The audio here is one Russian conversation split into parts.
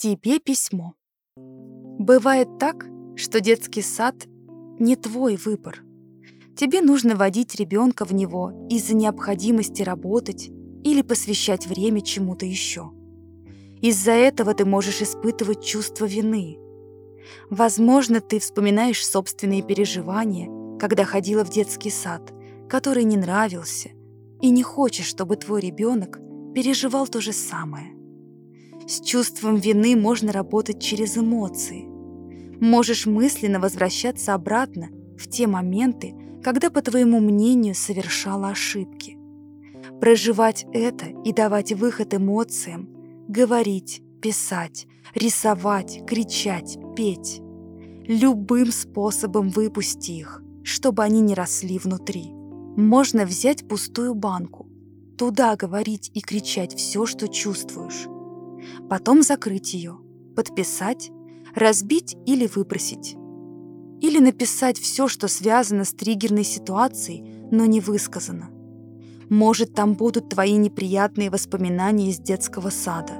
Тебе письмо. Бывает так, что детский сад не твой выбор. Тебе нужно водить ребенка в него из-за необходимости работать или посвящать время чему-то еще. Из-за этого ты можешь испытывать чувство вины. Возможно, ты вспоминаешь собственные переживания, когда ходила в детский сад, который не нравился, и не хочешь, чтобы твой ребенок переживал то же самое. С чувством вины можно работать через эмоции. Можешь мысленно возвращаться обратно в те моменты, когда, по твоему мнению, совершала ошибки. Проживать это и давать выход эмоциям, говорить, писать, рисовать, кричать, петь. Любым способом выпусти их, чтобы они не росли внутри. Можно взять пустую банку, туда говорить и кричать все, что чувствуешь. Потом закрыть ее, подписать, разбить или выбросить. Или написать все, что связано с триггерной ситуацией, но не высказано. Может, там будут твои неприятные воспоминания из детского сада.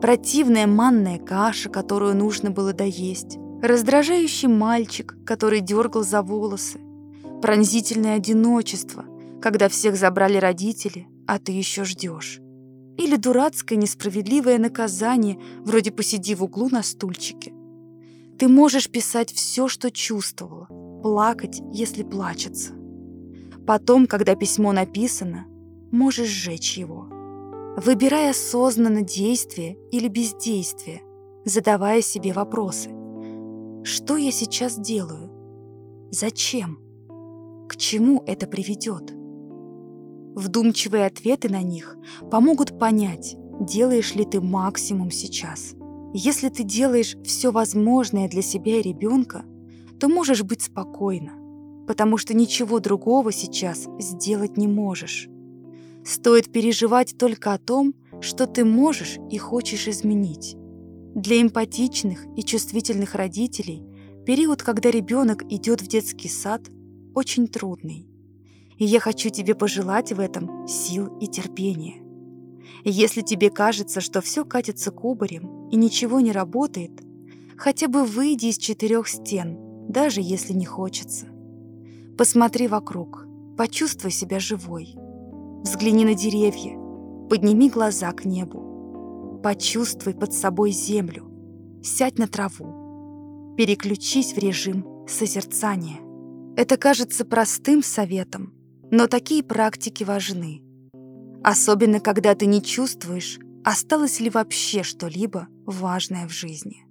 Противная манная каша, которую нужно было доесть. Раздражающий мальчик, который дергал за волосы. Пронзительное одиночество, когда всех забрали родители, а ты еще ждешь. Или дурацкое несправедливое наказание, вроде «посиди в углу на стульчике». Ты можешь писать все, что чувствовала, плакать, если плачется. Потом, когда письмо написано, можешь сжечь его. Выбирай осознанно действие или бездействие, задавая себе вопросы. Что я сейчас делаю? Зачем? К чему это приведет? Вдумчивые ответы на них помогут понять, делаешь ли ты максимум сейчас. Если ты делаешь все возможное для себя и ребенка, то можешь быть спокойна, потому что ничего другого сейчас сделать не можешь. Стоит переживать только о том, что ты можешь и хочешь изменить. Для эмпатичных и чувствительных родителей период, когда ребенок идет в детский сад, очень трудный. И я хочу тебе пожелать в этом сил и терпения. Если тебе кажется, что все катится кубарем и ничего не работает, хотя бы выйди из четырех стен, даже если не хочется. Посмотри вокруг, почувствуй себя живой. Взгляни на деревья, подними глаза к небу. Почувствуй под собой землю, сядь на траву. Переключись в режим созерцания. Это кажется простым советом, но такие практики важны. Особенно, когда ты не чувствуешь, осталось ли вообще что-либо важное в жизни.